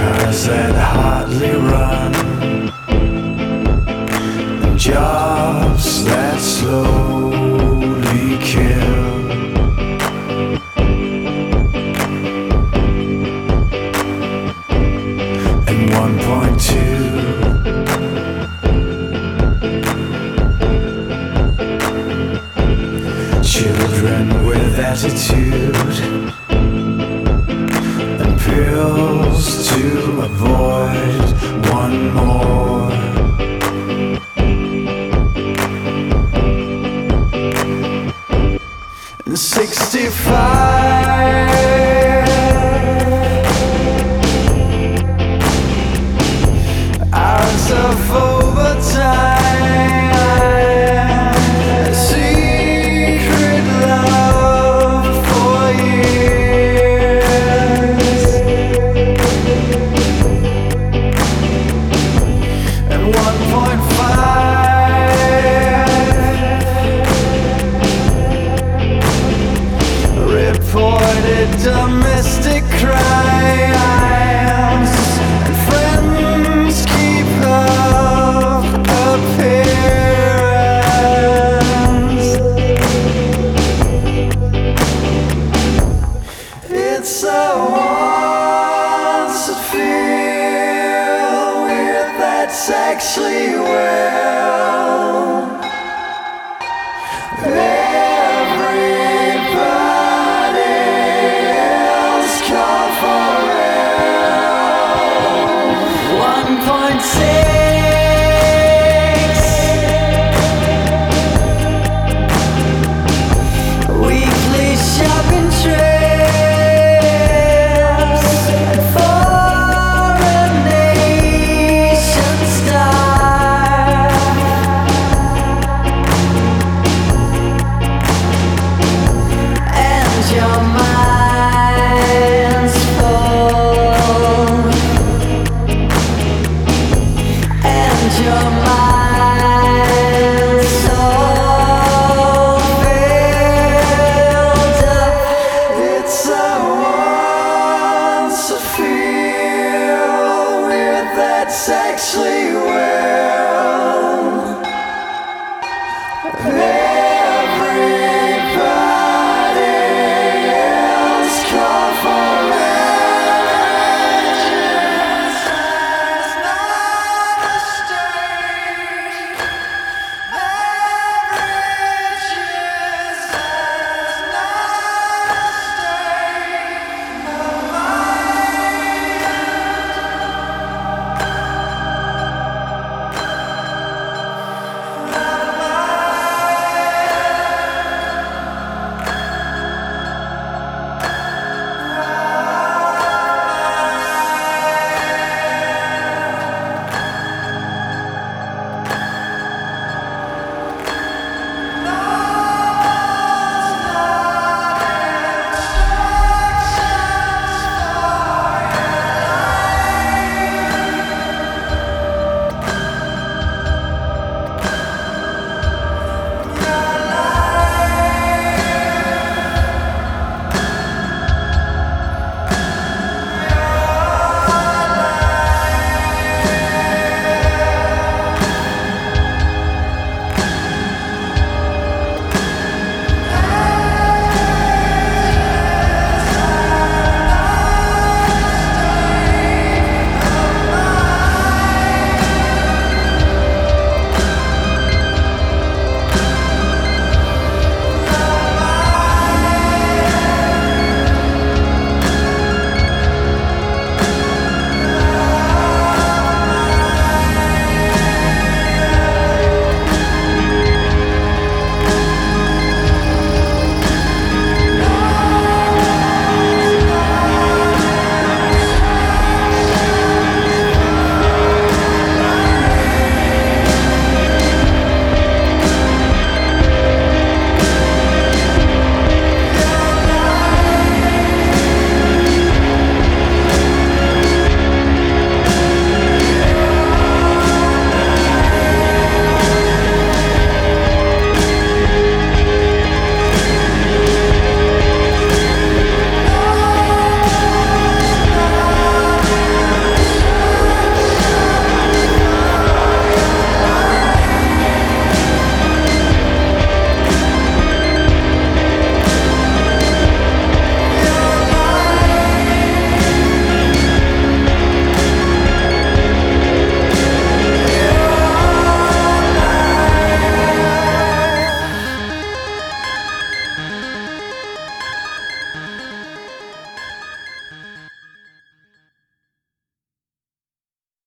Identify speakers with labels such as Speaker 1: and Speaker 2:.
Speaker 1: Cars that hardly run, and jobs that slowly kill. And 1.2 Children with attitude. And pills to avoid one more. That's actually well.